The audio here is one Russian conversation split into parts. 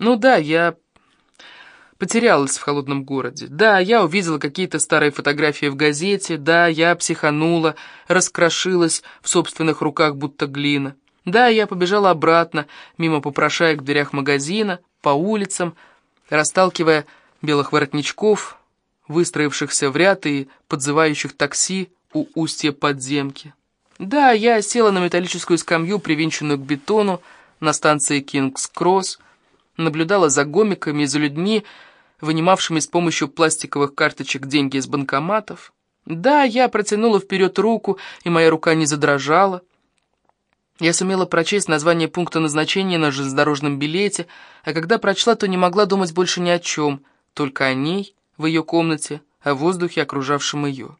Ну да, я потерялась в холодном городе. Да, я увидела какие-то старые фотографии в газете. Да, я психанула, раскрошилась в собственных руках, будто глина. Да, я побежала обратно, мимо попрошаек в дверях магазина, по улицам, расталкивая белых воротничков, выстроившихся в ряд и подзывающих такси у устья подземки. Да, я села на металлическую скамью, привинченную к бетону, на станции Кингс-Кросс, наблюдала за гомиками и за людьми, вынимавшими с помощью пластиковых карточек деньги из банкоматов. Да, я протянула вперед руку, и моя рука не задрожала. Я сумела прочесть название пункта назначения на железнодорожном билете, а когда прочла, то не могла думать больше ни о чем, только о ней, в ее комнате, о воздухе, окружавшем ее.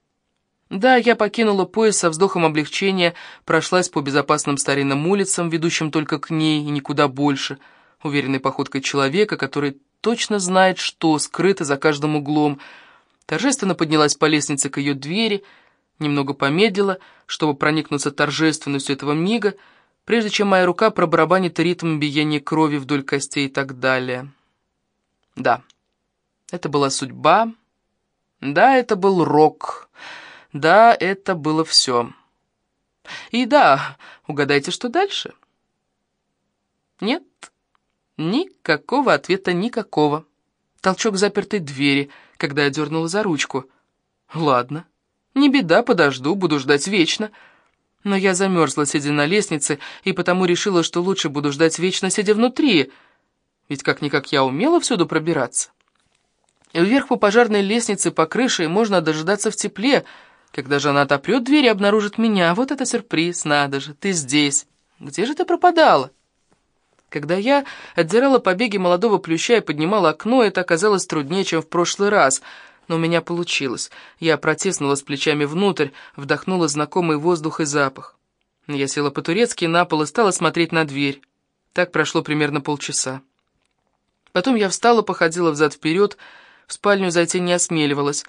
Да, я покинула поезд со вздохом облегчения, прошлась по безопасным старинным улицам, ведущим только к ней и никуда больше, уверенной походкой человека, который точно знает, что скрыто за каждым углом, торжественно поднялась по лестнице к ее двери — немного помедлила, чтобы проникнуться торжественностью этого мига, прежде чем моя рука пробарабанит ритм биения крови вдоль костей и так далее. Да, это была судьба. Да, это был рок. Да, это было все. И да, угадайте, что дальше? Нет, никакого ответа, никакого. Толчок запертой двери, когда я дернула за ручку. Ладно. Не беда, подожду, буду ждать вечно. Но я замерзла, сидя на лестнице, и потому решила, что лучше буду ждать вечно, сидя внутри. Ведь как-никак я умела всюду пробираться. Вверх по пожарной лестнице, по крыше, можно дожидаться в тепле. Когда же она отопрет дверь и обнаружит меня, вот это сюрприз, надо же, ты здесь. Где же ты пропадала? Когда я отдирала побеги молодого плюща и поднимала окно, это оказалось труднее, чем в прошлый раз — но у меня получилось. Я протиснулась плечами внутрь, вдохнула знакомый воздух и запах. Я села по-турецки на пол и стала смотреть на дверь. Так прошло примерно полчаса. Потом я встала, походила взад-вперед, в спальню зайти не осмеливалась.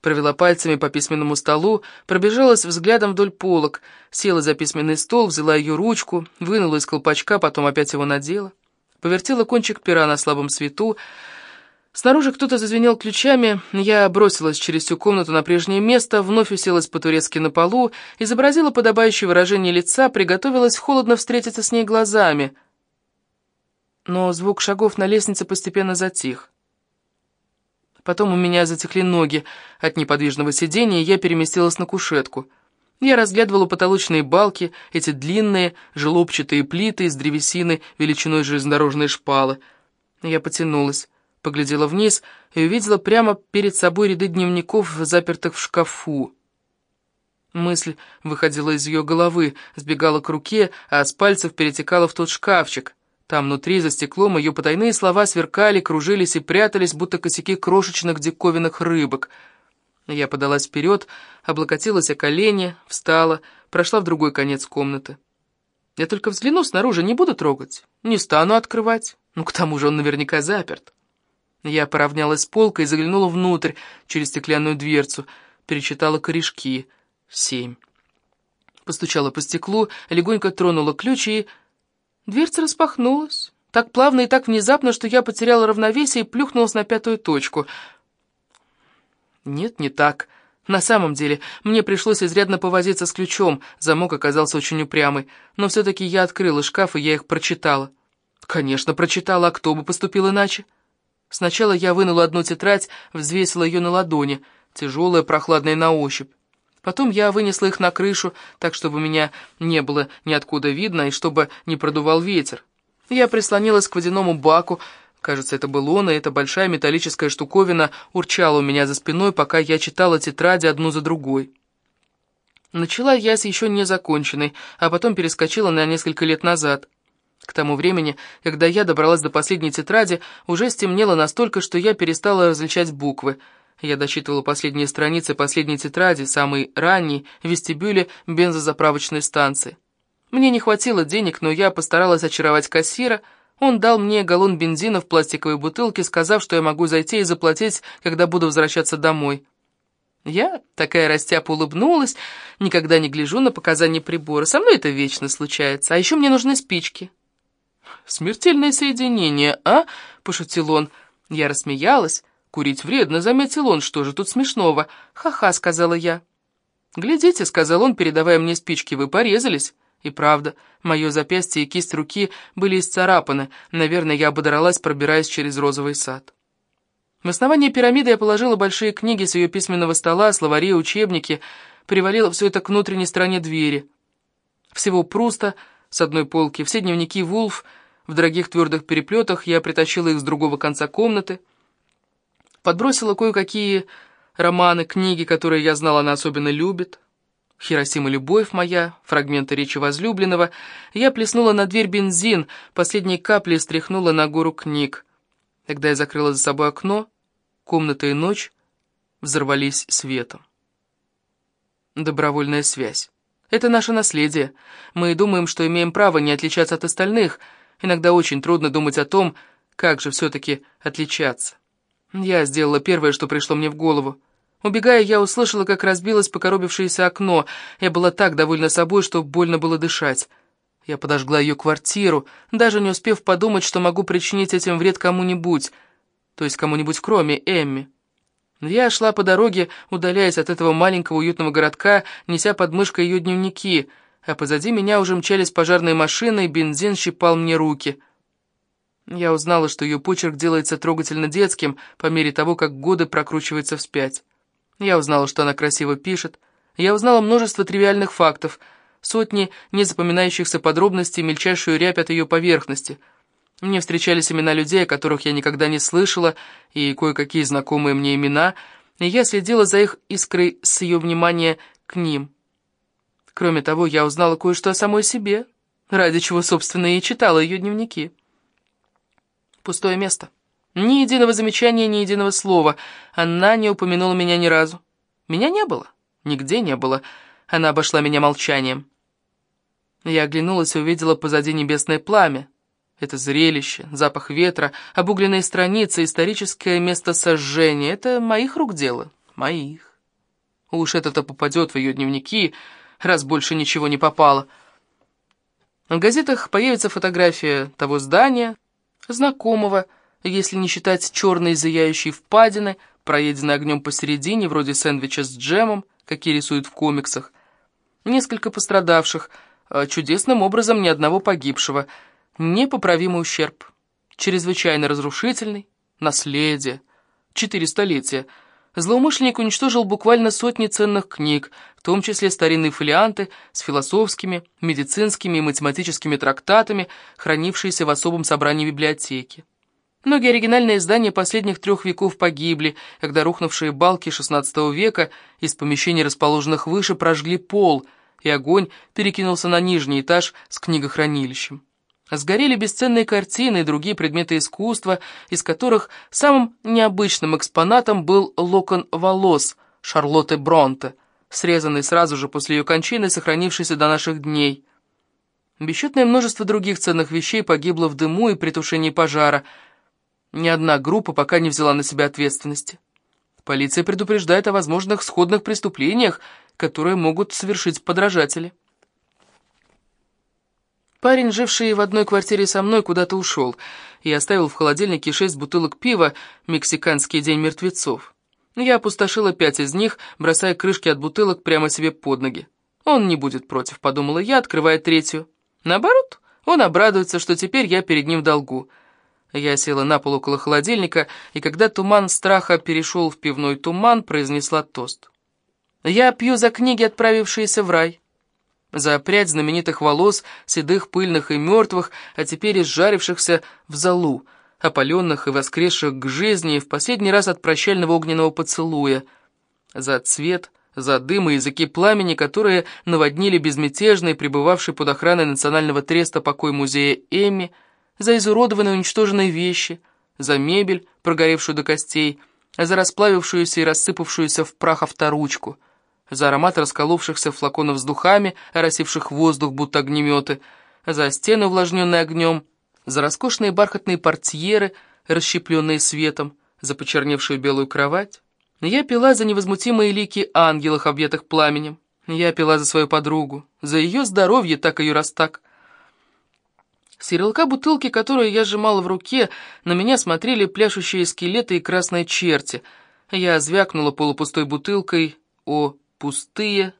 Провела пальцами по письменному столу, пробежалась взглядом вдоль полок, села за письменный стол, взяла ее ручку, вынула из колпачка, потом опять его надела. Повертела кончик пера на слабом свету, Снаружи кто-то зазвенел ключами, я бросилась через всю комнату на прежнее место, вновь уселась по-турецки на полу, изобразила подобающее выражение лица, приготовилась холодно встретиться с ней глазами. Но звук шагов на лестнице постепенно затих. Потом у меня затекли ноги от неподвижного сидения, и я переместилась на кушетку. Я разглядывала потолочные балки, эти длинные, желобчатые плиты из древесины величиной железнодорожной шпалы. Я потянулась поглядела вниз и увидела прямо перед собой ряды дневников, запертых в шкафу. Мысль выходила из ее головы, сбегала к руке, а с пальцев перетекала в тот шкафчик. Там внутри, за стеклом, ее потайные слова сверкали, кружились и прятались, будто косяки крошечных диковинных рыбок. Я подалась вперед, облокотилась о колени, встала, прошла в другой конец комнаты. Я только взгляну снаружи, не буду трогать, не стану открывать. Ну, к тому же он наверняка заперт. Я поравнялась с полкой и заглянула внутрь, через стеклянную дверцу, перечитала корешки. Семь. Постучала по стеклу, легонько тронула ключ и... Дверца распахнулась. Так плавно и так внезапно, что я потеряла равновесие и плюхнулась на пятую точку. Нет, не так. На самом деле, мне пришлось изрядно повозиться с ключом, замок оказался очень упрямый, но все-таки я открыла шкаф, и я их прочитала. Конечно, прочитала, а кто бы поступил иначе? Сначала я вынула одну тетрадь, взвесила ее на ладони, тяжелая, прохладная на ощупь. Потом я вынесла их на крышу, так, чтобы меня не было ниоткуда видно и чтобы не продувал ветер. Я прислонилась к водяному баку, кажется, это был он, и эта большая металлическая штуковина урчала у меня за спиной, пока я читала тетради одну за другой. Начала я с еще не законченной, а потом перескочила на несколько лет назад — к тому времени, когда я добралась до последней тетради, уже стемнело настолько, что я перестала различать буквы. Я дочитывала последние страницы последней тетради, самой ранней, в вестибюле бензозаправочной станции. Мне не хватило денег, но я постаралась очаровать кассира. Он дал мне галлон бензина в пластиковой бутылке, сказав, что я могу зайти и заплатить, когда буду возвращаться домой. Я, такая растяпа, улыбнулась, никогда не гляжу на показания прибора. Со мной это вечно случается. А еще мне нужны спички. «Смертельное соединение, а?» — пошутил он. Я рассмеялась. «Курить вредно», — заметил он. «Что же тут смешного?» «Ха-ха», — сказала я. «Глядите», — сказал он, передавая мне спички, — «вы порезались». И правда, мое запястье и кисть руки были исцарапаны. Наверное, я ободралась, пробираясь через розовый сад. В основании пирамиды я положила большие книги с ее письменного стола, словари, учебники, привалила все это к внутренней стороне двери. Всего Пруста с одной полки, все дневники Вулф в дорогих твердых переплетах, я притащила их с другого конца комнаты, подбросила кое-какие романы, книги, которые я знала, она особенно любит. Хиросима «Любовь моя», фрагменты речи возлюбленного. Я плеснула на дверь бензин, последние капли стряхнула на гору книг. Когда я закрыла за собой окно, комната и ночь взорвались светом. Добровольная связь. Это наше наследие. Мы думаем, что имеем право не отличаться от остальных. Иногда очень трудно думать о том, как же все-таки отличаться. Я сделала первое, что пришло мне в голову. Убегая, я услышала, как разбилось покоробившееся окно. Я была так довольна собой, что больно было дышать. Я подожгла ее квартиру, даже не успев подумать, что могу причинить этим вред кому-нибудь, то есть кому-нибудь кроме Эмми. Я шла по дороге, удаляясь от этого маленького уютного городка, неся под мышкой ее дневники, а позади меня уже мчались пожарные машины, и бензин щипал мне руки. Я узнала, что ее почерк делается трогательно детским по мере того, как годы прокручиваются вспять. Я узнала, что она красиво пишет. Я узнала множество тривиальных фактов, сотни незапоминающихся подробностей, мельчайшую рябь от ее поверхности. Мне встречались имена людей, о которых я никогда не слышала, и кое-какие знакомые мне имена, и я следила за их искрой с ее внимания к ним. Кроме того, я узнала кое-что о самой себе, ради чего, собственно, и читала ее дневники. Пустое место. Ни единого замечания, ни единого слова. Она не упомянула меня ни разу. Меня не было. Нигде не было. Она обошла меня молчанием. Я оглянулась и увидела позади небесное пламя. Это зрелище, запах ветра, обугленные страницы, историческое место сожжения — это моих рук дело. Моих. Уж это-то попадет в ее дневники, раз больше ничего не попало. В газетах появится фотография того здания, знакомого, если не считать черной зияющей впадины, проеденной огнем посередине, вроде сэндвича с джемом, какие рисуют в комиксах. Несколько пострадавших, а чудесным образом ни одного погибшего. Непоправимый ущерб. Чрезвычайно разрушительный. Наследие. Четыре столетия. Злоумышленник уничтожил буквально сотни ценных книг, в том числе старинные фолианты с философскими, медицинскими и математическими трактатами, хранившиеся в особом собрании библиотеки. Многие оригинальные издания последних трех веков погибли, когда рухнувшие балки XVI века из помещений, расположенных выше, прожгли пол, и огонь перекинулся на нижний этаж с книгохранилищем. Сгорели бесценные картины и другие предметы искусства, из которых самым необычным экспонатом был локон волос Шарлотты Бронте, срезанный сразу же после ее кончины сохранившийся до наших дней. Бесчетное множество других ценных вещей погибло в дыму и при тушении пожара – ни одна группа пока не взяла на себя ответственности. Полиция предупреждает о возможных сходных преступлениях, которые могут совершить подражатели. Парень, живший в одной квартире со мной, куда-то ушел и оставил в холодильнике шесть бутылок пива «Мексиканский день мертвецов». Я опустошила пять из них, бросая крышки от бутылок прямо себе под ноги. Он не будет против, подумала я, открывая третью. Наоборот, он обрадуется, что теперь я перед ним в долгу. Я села на пол около холодильника, и когда туман страха перешел в пивной туман, произнесла тост. «Я пью за книги, отправившиеся в рай». За прядь знаменитых волос, седых, пыльных и мертвых, а теперь изжарившихся в залу, опаленных и воскресших к жизни в последний раз от прощального огненного поцелуя. За цвет, за дым и языки пламени, которые наводнили безмятежный, пребывавший под охраной Национального треста покой музея Эми, за изуродованные уничтоженные вещи, за мебель, прогоревшую до костей, за расплавившуюся и рассыпавшуюся в прах авторучку, за аромат расколовшихся флаконов с духами, оросивших воздух, будто огнеметы, за стены, увлажненные огнем, за роскошные бархатные портьеры, расщепленные светом, за почерневшую белую кровать. Я пила за невозмутимые лики ангелов, объятых пламенем. Я пила за свою подругу, за ее здоровье, так ее раз так. С ярлыка бутылки, которую я сжимала в руке, на меня смотрели пляшущие скелеты и красные черти. Я звякнула полупустой бутылкой. О, пустые,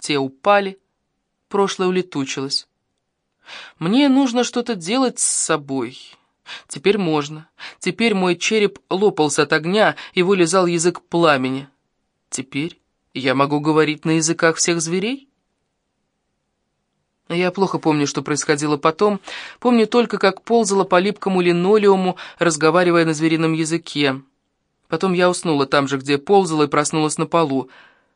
те упали. Прошлое улетучилось. Мне нужно что-то делать с собой. Теперь можно. Теперь мой череп лопался от огня, и вылезал язык пламени. Теперь я могу говорить на языках всех зверей? Я плохо помню, что происходило потом. Помню только, как ползала по липкому линолеуму, разговаривая на зверином языке. Потом я уснула там же, где ползала, и проснулась на полу.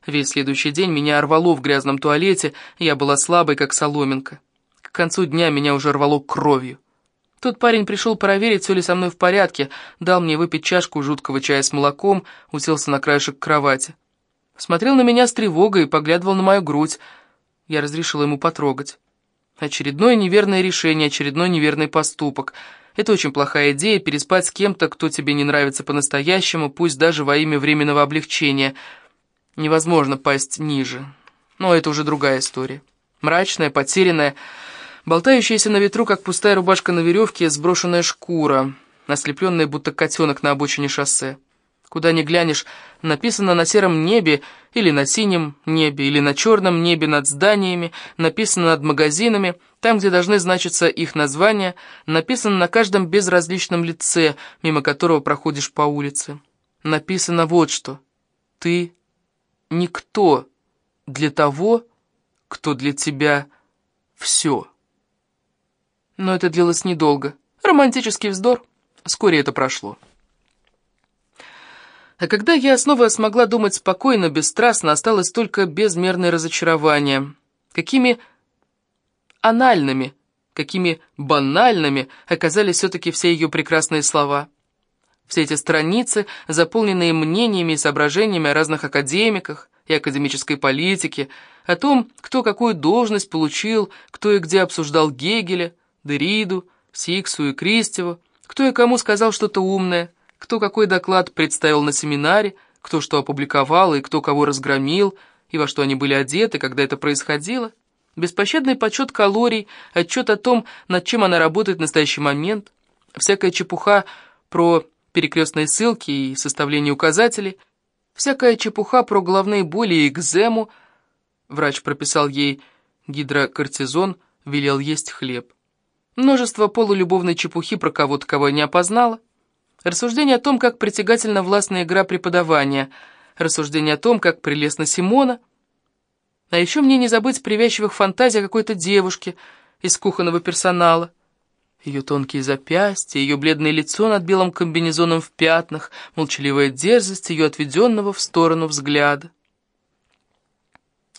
Весь следующий день меня рвало в грязном туалете, я была слабой, как соломинка. К концу дня меня уже рвало кровью. Тот парень пришел проверить, все ли со мной в порядке, дал мне выпить чашку жуткого чая с молоком, уселся на краешек кровати. Смотрел на меня с тревогой и поглядывал на мою грудь. Я разрешила ему потрогать. Очередное неверное решение, очередной неверный поступок. Это очень плохая идея, переспать с кем-то, кто тебе не нравится по-настоящему, пусть даже во имя временного облегчения. Невозможно пасть ниже. Но это уже другая история. Мрачная, потерянная, болтающаяся на ветру, как пустая рубашка на веревке, сброшенная шкура, ослепленная, будто котенок на обочине шоссе. Куда ни глянешь, написано на сером небе, или на синем небе, или на черном небе над зданиями, написано над магазинами, там, где должны значиться их названия, написано на каждом безразличном лице, мимо которого проходишь по улице. Написано вот что. Ты никто для того, кто для тебя все. Но это длилось недолго. Романтический вздор. Вскоре это прошло. А когда я снова смогла думать спокойно, бесстрастно, осталось только безмерное разочарование. Какими анальными, какими банальными оказались все-таки все ее прекрасные слова. Все эти страницы, заполненные мнениями и соображениями о разных академиках и академической политике, о том, кто какую должность получил, кто и где обсуждал Гегеля, Дериду, Сиксу и Кристеву, кто и кому сказал что-то умное, кто какой доклад представил на семинаре, кто что опубликовал и кто кого разгромил, и во что они были одеты, когда это происходило. Беспощадный подсчет калорий, отчет о том, над чем она работает в настоящий момент, всякая чепуха про перекрестные ссылки и составление указателей, всякая чепуха про головные боли и экзему. Врач прописал ей гидрокортизон, велел есть хлеб. Множество полулюбовной чепухи про кого-то, кого я не опознала. Рассуждение о том, как притягательна властная игра преподавания. Рассуждение о том, как прелестна Симона. А еще мне не забыть привязчивых фантазий какой-то девушки из кухонного персонала. Ее тонкие запястья, ее бледное лицо над белым комбинезоном в пятнах, молчаливая дерзость ее отведенного в сторону взгляда.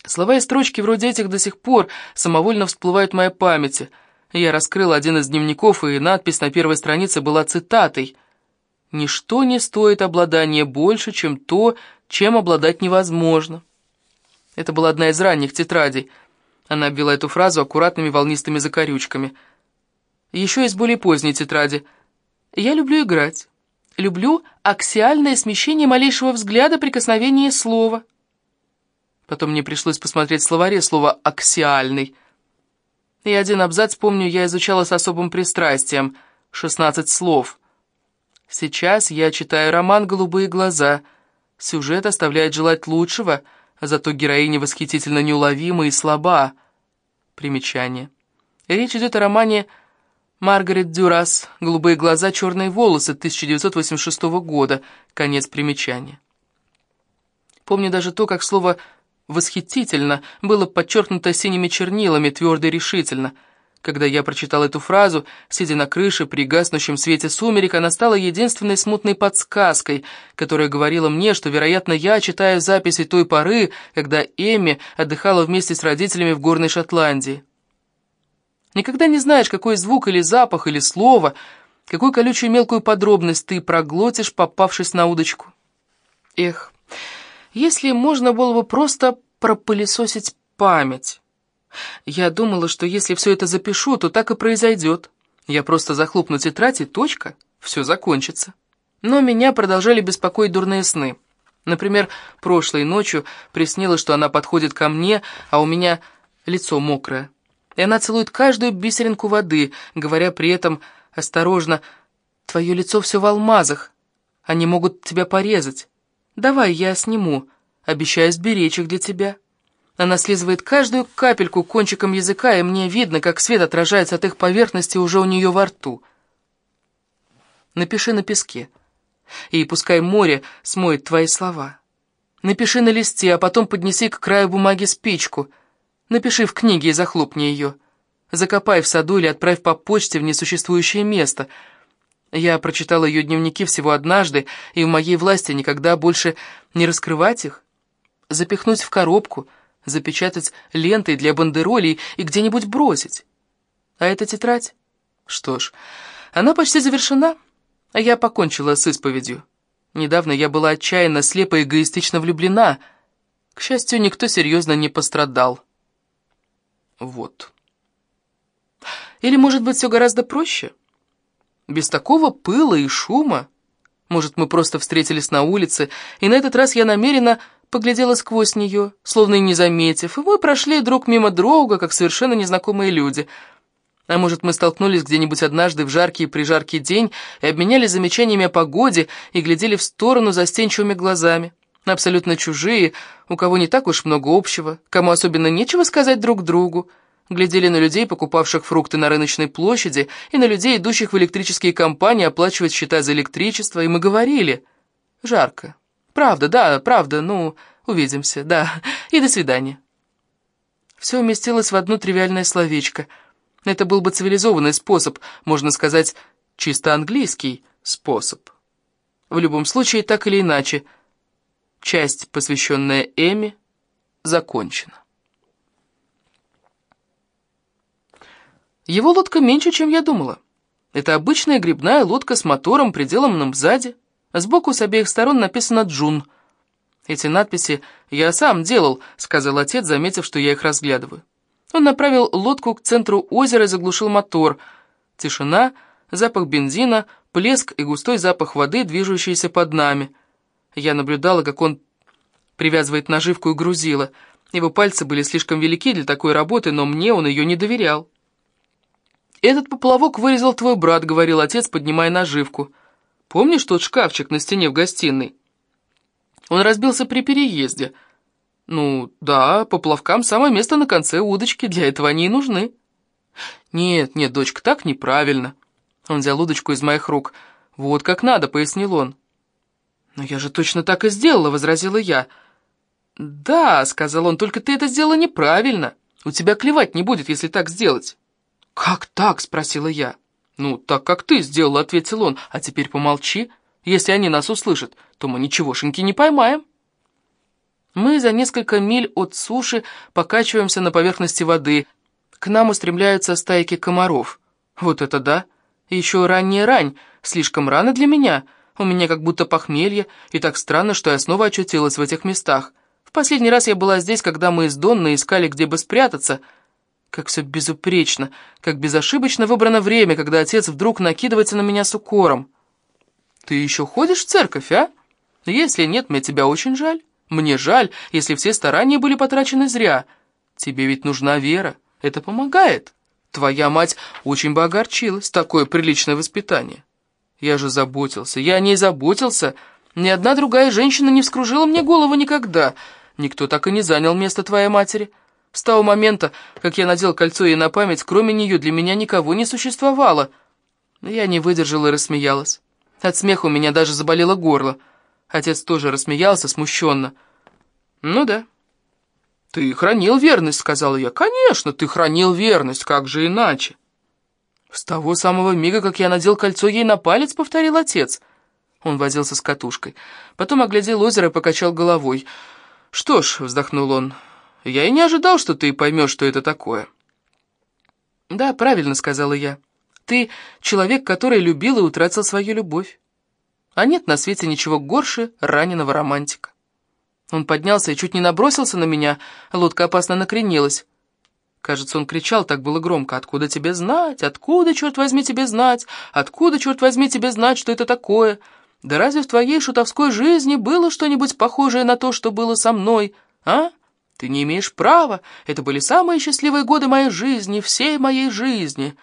Слова и строчки вроде этих до сих пор самовольно всплывают в моей памяти. Я раскрыла один из дневников, и надпись на первой странице была цитатой — Ничто не стоит обладания больше, чем то, чем обладать невозможно. Это была одна из ранних тетрадей. Она обвела эту фразу аккуратными волнистыми закорючками. Еще из более поздней тетради. «Я люблю играть. Люблю аксиальное смещение малейшего взгляда, прикосновения слова». Потом мне пришлось посмотреть в словаре слово «аксиальный». И один абзац, помню, я изучала с особым пристрастием. Шестнадцать слов — Сейчас я читаю роман «Голубые глаза». Сюжет оставляет желать лучшего, зато героиня восхитительно неуловима и слаба. Примечание. Речь идет о романе Маргарет Дюрас «Голубые глаза, черные волосы» 1986 года. Конец примечания. Помню даже то, как слово «восхитительно» было подчеркнуто синими чернилами, твердо и решительно – когда я прочитал эту фразу, сидя на крыше при гаснущем свете сумерек, она стала единственной смутной подсказкой, которая говорила мне, что, вероятно, я читаю записи той поры, когда Эми отдыхала вместе с родителями в горной Шотландии. Никогда не знаешь, какой звук или запах или слово, какую колючую мелкую подробность ты проглотишь, попавшись на удочку. Эх, если можно было бы просто пропылесосить память... Я думала, что если все это запишу, то так и произойдет. Я просто захлопну тетрадь и точка, все закончится. Но меня продолжали беспокоить дурные сны. Например, прошлой ночью приснилось, что она подходит ко мне, а у меня лицо мокрое. И она целует каждую бисеринку воды, говоря при этом осторожно, «Твое лицо все в алмазах, они могут тебя порезать. Давай я сниму, обещаю сберечь их для тебя». Она слизывает каждую капельку кончиком языка, и мне видно, как свет отражается от их поверхности уже у нее во рту. Напиши на песке, и пускай море смоет твои слова. Напиши на листе, а потом поднеси к краю бумаги спичку. Напиши в книге и захлопни ее. Закопай в саду или отправь по почте в несуществующее место. Я прочитала ее дневники всего однажды, и в моей власти никогда больше не раскрывать их. Запихнуть в коробку — запечатать лентой для бандеролей и где-нибудь бросить. А эта тетрадь? Что ж, она почти завершена, а я покончила с исповедью. Недавно я была отчаянно, слепо эгоистично влюблена. К счастью, никто серьезно не пострадал. Вот. Или, может быть, все гораздо проще? Без такого пыла и шума? Может, мы просто встретились на улице, и на этот раз я намеренно поглядела сквозь нее, словно и не заметив, и мы прошли друг мимо друга, как совершенно незнакомые люди. А может, мы столкнулись где-нибудь однажды в жаркий и прижаркий день и обменялись замечаниями о погоде и глядели в сторону застенчивыми глазами. Абсолютно чужие, у кого не так уж много общего, кому особенно нечего сказать друг другу. Глядели на людей, покупавших фрукты на рыночной площади, и на людей, идущих в электрические компании оплачивать счета за электричество, и мы говорили. Жарко, Правда, да, правда, ну, увидимся, да, и до свидания. Все уместилось в одно тривиальное словечко. Это был бы цивилизованный способ, можно сказать, чисто английский способ. В любом случае, так или иначе, часть, посвященная Эми, закончена. Его лодка меньше, чем я думала. Это обычная грибная лодка с мотором, приделанным сзади. Сбоку с обеих сторон написано «Джун». «Эти надписи я сам делал», — сказал отец, заметив, что я их разглядываю. Он направил лодку к центру озера и заглушил мотор. Тишина, запах бензина, плеск и густой запах воды, движущийся под нами. Я наблюдала, как он привязывает наживку и грузила. Его пальцы были слишком велики для такой работы, но мне он ее не доверял. «Этот поплавок вырезал твой брат», — говорил отец, поднимая наживку. Помнишь тот шкафчик на стене в гостиной? Он разбился при переезде. Ну, да, поплавкам самое место на конце удочки, для этого они и нужны. Нет, нет, дочка, так неправильно. Он взял удочку из моих рук. Вот как надо, пояснил он. Но я же точно так и сделала, возразила я. Да, сказал он, только ты это сделала неправильно. У тебя клевать не будет, если так сделать. Как так, спросила я. «Ну, так как ты сделал», — ответил он, — «а теперь помолчи. Если они нас услышат, то мы ничегошеньки не поймаем». Мы за несколько миль от суши покачиваемся на поверхности воды. К нам устремляются стайки комаров. Вот это да! Еще ранняя рань, слишком рано для меня. У меня как будто похмелье, и так странно, что я снова очутилась в этих местах. В последний раз я была здесь, когда мы с Донной искали, где бы спрятаться — как все безупречно, как безошибочно выбрано время, когда отец вдруг накидывается на меня с укором. «Ты еще ходишь в церковь, а? Если нет, мне тебя очень жаль. Мне жаль, если все старания были потрачены зря. Тебе ведь нужна вера, это помогает. Твоя мать очень бы огорчилась, такое приличное воспитание. Я же заботился, я о ней заботился. Ни одна другая женщина не вскружила мне голову никогда. Никто так и не занял место твоей матери». С того момента, как я надел кольцо ей на память, кроме нее для меня никого не существовало. Я не выдержала и рассмеялась. От смеха у меня даже заболело горло. Отец тоже рассмеялся смущенно. «Ну да». «Ты хранил верность», — сказала я. «Конечно, ты хранил верность, как же иначе?» «С того самого мига, как я надел кольцо ей на палец», — повторил отец. Он возился с катушкой. Потом оглядел озеро и покачал головой. «Что ж», — вздохнул он, я и не ожидал, что ты поймешь, что это такое». «Да, правильно», — сказала я. «Ты человек, который любил и утратил свою любовь. А нет на свете ничего горше раненого романтика». Он поднялся и чуть не набросился на меня, лодка опасно накренилась. Кажется, он кричал, так было громко. «Откуда тебе знать? Откуда, черт возьми, тебе знать? Откуда, черт возьми, тебе знать, что это такое? Да разве в твоей шутовской жизни было что-нибудь похожее на то, что было со мной, а?» Ты не имеешь права. Это были самые счастливые годы моей жизни, всей моей жизни.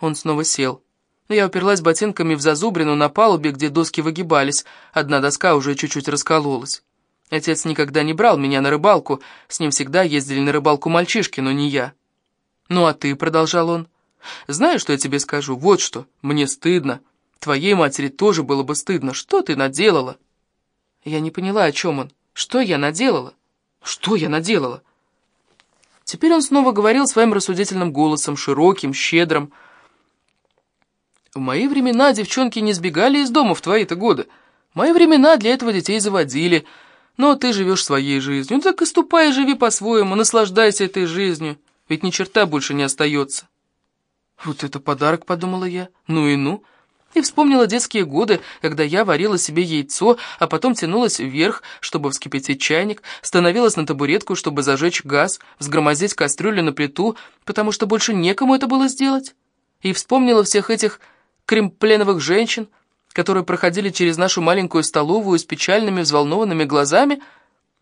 Он снова сел. Я уперлась ботинками в зазубрину на палубе, где доски выгибались. Одна доска уже чуть-чуть раскололась. Отец никогда не брал меня на рыбалку. С ним всегда ездили на рыбалку мальчишки, но не я. «Ну а ты», — продолжал он, — «знаешь, что я тебе скажу? Вот что, мне стыдно. Твоей матери тоже было бы стыдно. Что ты наделала?» Я не поняла, о чем он. Что я наделала? Что я наделала? Теперь он снова говорил своим рассудительным голосом, широким, щедрым. В мои времена девчонки не сбегали из дома в твои-то годы. В мои времена для этого детей заводили. Но ты живешь своей жизнью. Ну так и ступай живи по-своему, наслаждайся этой жизнью. Ведь ни черта больше не остается. Вот это подарок, подумала я. Ну и ну. И вспомнила детские годы, когда я варила себе яйцо, а потом тянулась вверх, чтобы вскипятить чайник, становилась на табуретку, чтобы зажечь газ, взгромозить кастрюлю на плиту, потому что больше некому это было сделать. И вспомнила всех этих кремпленовых женщин, которые проходили через нашу маленькую столовую с печальными взволнованными глазами,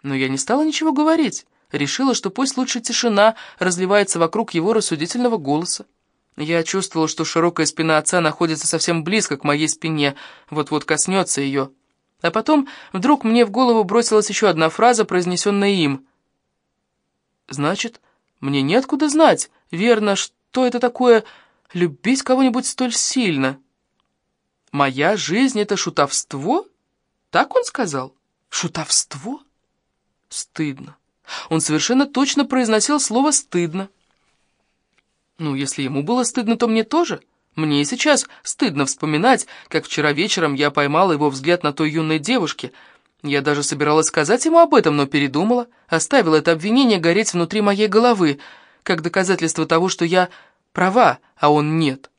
но я не стала ничего говорить, решила, что пусть лучше тишина разливается вокруг его рассудительного голоса. Я чувствовала, что широкая спина отца находится совсем близко к моей спине, вот-вот коснется ее. А потом вдруг мне в голову бросилась еще одна фраза, произнесенная им. «Значит, мне неоткуда знать, верно, что это такое любить кого-нибудь столь сильно?» «Моя жизнь — это шутовство?» Так он сказал? «Шутовство?» Стыдно. Он совершенно точно произносил слово «стыдно». Ну, если ему было стыдно, то мне тоже. Мне и сейчас стыдно вспоминать, как вчера вечером я поймала его взгляд на той юной девушке. Я даже собиралась сказать ему об этом, но передумала, оставила это обвинение гореть внутри моей головы, как доказательство того, что я права, а он нет.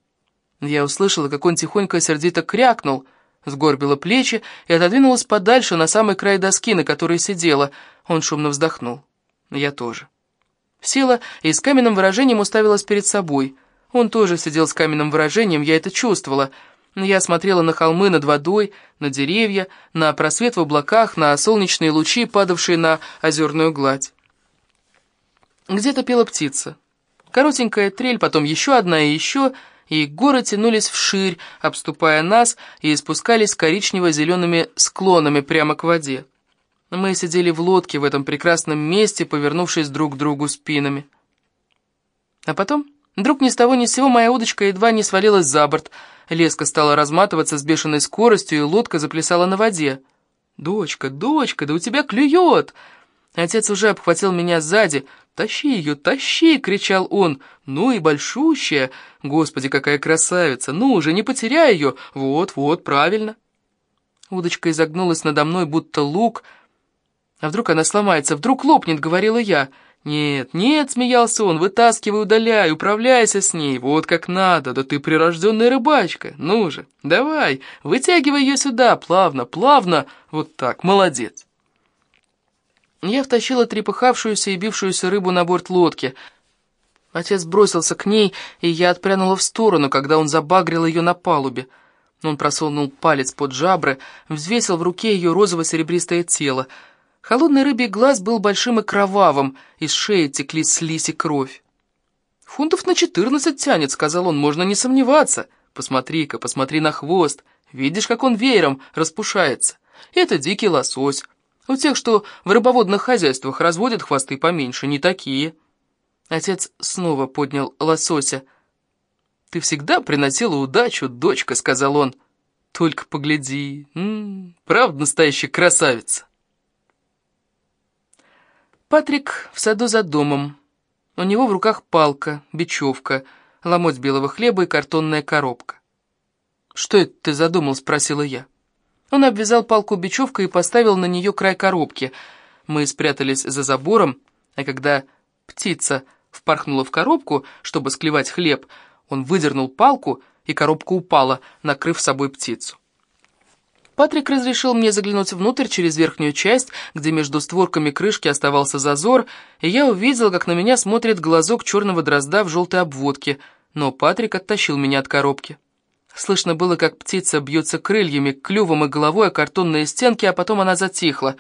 Я услышала, как он тихонько сердито крякнул, сгорбила плечи и отодвинулась подальше на самый край доски, на которой сидела. Он шумно вздохнул. Я тоже. Села и с каменным выражением уставилась перед собой. Он тоже сидел с каменным выражением, я это чувствовала. Я смотрела на холмы над водой, на деревья, на просвет в облаках, на солнечные лучи, падавшие на озерную гладь. Где-то пела птица. Коротенькая трель, потом еще одна и еще, и горы тянулись вширь, обступая нас, и спускались коричнево-зелеными склонами прямо к воде. Мы сидели в лодке в этом прекрасном месте, повернувшись друг к другу спинами. А потом, вдруг ни с того ни с сего, моя удочка едва не свалилась за борт. Леска стала разматываться с бешеной скоростью, и лодка заплясала на воде. «Дочка, дочка, да у тебя клюет!» Отец уже обхватил меня сзади. «Тащи ее, тащи!» — кричал он. «Ну и большущая! Господи, какая красавица! Ну уже, не потеряй ее! Вот, вот, правильно!» Удочка изогнулась надо мной, будто лук — а вдруг она сломается, вдруг лопнет, говорила я. Нет, нет, смеялся он, вытаскивай, удаляй, управляйся с ней, вот как надо, да ты прирожденная рыбачка. Ну же, давай, вытягивай ее сюда, плавно, плавно, вот так, молодец. Я втащила трепыхавшуюся и бившуюся рыбу на борт лодки. Отец бросился к ней, и я отпрянула в сторону, когда он забагрил ее на палубе. Он просунул палец под жабры, взвесил в руке ее розово-серебристое тело — Холодный рыбий глаз был большим и кровавым, из шеи текли слизь и кровь. «Фунтов на четырнадцать тянет», — сказал он, — «можно не сомневаться. Посмотри-ка, посмотри на хвост. Видишь, как он веером распушается. Это дикий лосось. У тех, что в рыбоводных хозяйствах разводят хвосты поменьше, не такие». Отец снова поднял лосося. «Ты всегда приносила удачу, дочка», — сказал он. «Только погляди, М -м, правда настоящая красавица». Патрик в саду за домом. У него в руках палка, бечевка, ломоть белого хлеба и картонная коробка. «Что это ты задумал?» — спросила я. Он обвязал палку бечевкой и поставил на нее край коробки. Мы спрятались за забором, а когда птица впорхнула в коробку, чтобы склевать хлеб, он выдернул палку, и коробка упала, накрыв собой птицу. Патрик разрешил мне заглянуть внутрь через верхнюю часть, где между створками крышки оставался зазор, и я увидел, как на меня смотрит глазок черного дрозда в желтой обводке, но Патрик оттащил меня от коробки. Слышно было, как птица бьется крыльями, клювом и головой о картонные стенки, а потом она затихла.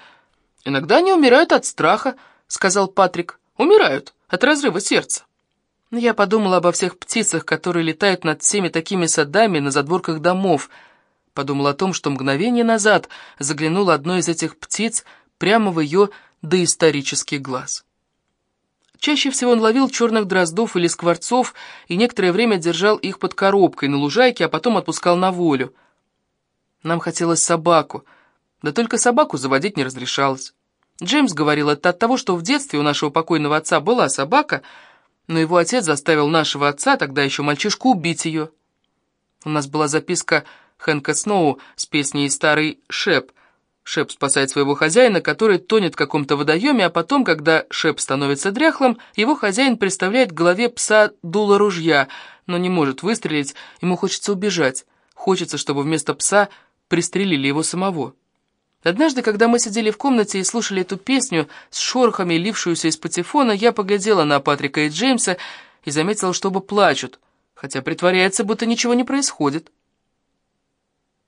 «Иногда они умирают от страха», сказал Патрик. «Умирают от разрыва сердца». Я подумала обо всех птицах, которые летают над всеми такими садами на задворках домов. Подумала о том, что мгновение назад заглянула одной из этих птиц прямо в ее доисторический глаз. Чаще всего он ловил черных дроздов или скворцов и некоторое время держал их под коробкой на лужайке, а потом отпускал на волю. Нам хотелось собаку, да только собаку заводить не разрешалось. Джеймс говорил это от того, что в детстве у нашего покойного отца была собака, но его отец заставил нашего отца, тогда еще мальчишку, убить ее. У нас была записка Хэнка Сноу с песней «Старый Шеп». Шеп спасает своего хозяина, который тонет в каком-то водоеме, а потом, когда Шеп становится дряхлым, его хозяин представляет к голове пса дуло ружья, но не может выстрелить, ему хочется убежать. Хочется, чтобы вместо пса пристрелили его самого. Однажды, когда мы сидели в комнате и слушали эту песню с шорохами, лившуюся из патефона, я поглядела на Патрика и Джеймса и заметила, что оба плачут, хотя притворяется, будто ничего не происходит.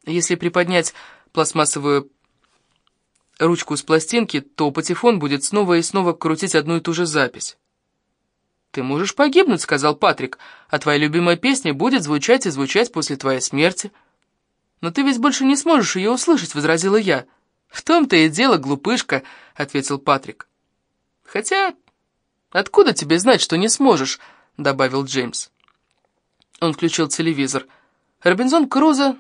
Если приподнять пластмассовую ручку с пластинки, то патефон будет снова и снова крутить одну и ту же запись. «Ты можешь погибнуть», — сказал Патрик, «а твоя любимая песня будет звучать и звучать после твоей смерти». «Но ты ведь больше не сможешь ее услышать», — возразила я. «В том-то и дело, глупышка», — ответил Патрик. «Хотя, откуда тебе знать, что не сможешь?» — добавил Джеймс. Он включил телевизор. Робинзон Крузо.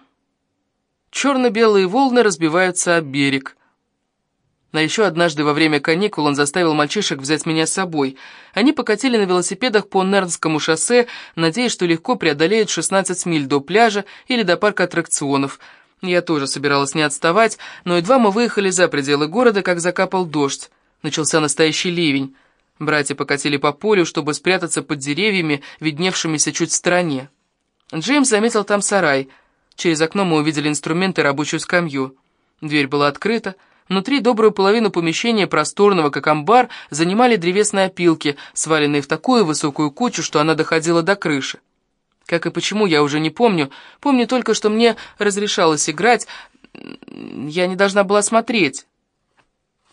Черно-белые волны разбиваются о берег. А еще однажды во время каникул он заставил мальчишек взять меня с собой. Они покатили на велосипедах по Нернскому шоссе, надеясь, что легко преодолеют 16 миль до пляжа или до парка аттракционов — я тоже собиралась не отставать, но едва мы выехали за пределы города, как закапал дождь. Начался настоящий ливень. Братья покатили по полю, чтобы спрятаться под деревьями, видневшимися чуть в стороне. Джеймс заметил там сарай. Через окно мы увидели инструменты и рабочую скамью. Дверь была открыта. Внутри добрую половину помещения, просторного как амбар, занимали древесные опилки, сваленные в такую высокую кучу, что она доходила до крыши. Как и почему, я уже не помню. Помню только, что мне разрешалось играть. Я не должна была смотреть.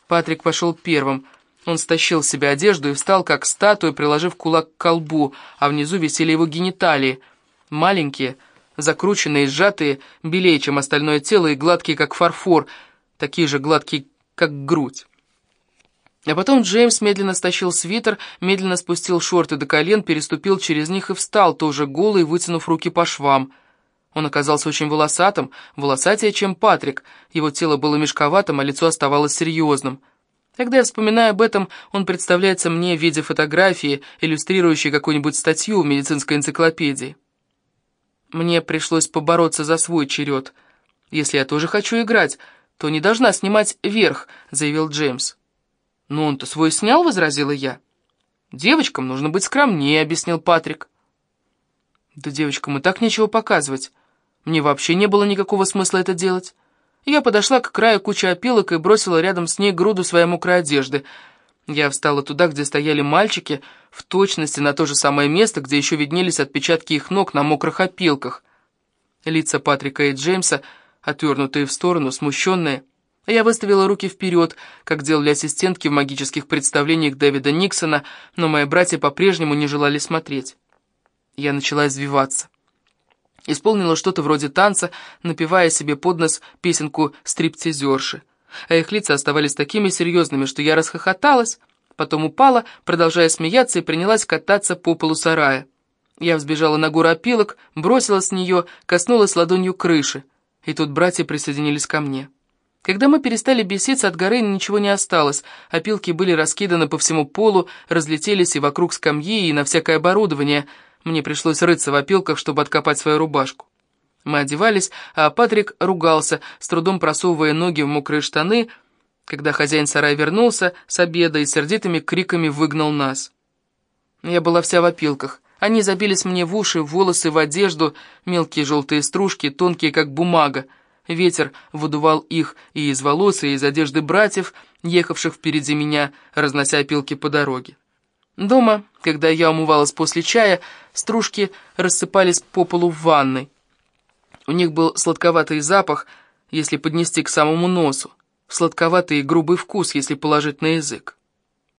Патрик пошел первым. Он стащил с себя одежду и встал, как статуя, приложив кулак к колбу, а внизу висели его гениталии. Маленькие, закрученные, сжатые, белее, чем остальное тело, и гладкие, как фарфор, такие же гладкие, как грудь. А потом Джеймс медленно стащил свитер, медленно спустил шорты до колен, переступил через них и встал, тоже голый, вытянув руки по швам. Он оказался очень волосатым, волосатее, чем Патрик. Его тело было мешковатым, а лицо оставалось серьезным. Когда я вспоминаю об этом, он представляется мне в виде фотографии, иллюстрирующей какую-нибудь статью в медицинской энциклопедии. Мне пришлось побороться за свой черед. «Если я тоже хочу играть, то не должна снимать верх», — заявил Джеймс. «Ну он-то свой снял», — возразила я. «Девочкам нужно быть скромнее», — объяснил Патрик. «Да девочкам и так нечего показывать. Мне вообще не было никакого смысла это делать». Я подошла к краю кучи опилок и бросила рядом с ней груду своей мокрой одежды. Я встала туда, где стояли мальчики, в точности на то же самое место, где еще виднелись отпечатки их ног на мокрых опилках. Лица Патрика и Джеймса, отвернутые в сторону, смущенные, я выставила руки вперед, как делали ассистентки в магических представлениях Дэвида Никсона, но мои братья по-прежнему не желали смотреть. Я начала извиваться. Исполнила что-то вроде танца, напевая себе под нос песенку «Стриптизерши». А их лица оставались такими серьезными, что я расхохоталась, потом упала, продолжая смеяться, и принялась кататься по полу сарая. Я взбежала на гору опилок, бросилась с нее, коснулась ладонью крыши, и тут братья присоединились ко мне. Когда мы перестали беситься, от горы ничего не осталось. Опилки были раскиданы по всему полу, разлетелись и вокруг скамьи, и на всякое оборудование. Мне пришлось рыться в опилках, чтобы откопать свою рубашку. Мы одевались, а Патрик ругался, с трудом просовывая ноги в мокрые штаны, когда хозяин сарая вернулся с обеда и сердитыми криками выгнал нас. Я была вся в опилках. Они забились мне в уши, в волосы, в одежду, мелкие желтые стружки, тонкие, как бумага. Ветер выдувал их и из волос, и из одежды братьев, ехавших впереди меня, разнося пилки по дороге. Дома, когда я умывалась после чая, стружки рассыпались по полу в ванной. У них был сладковатый запах, если поднести к самому носу, сладковатый и грубый вкус, если положить на язык.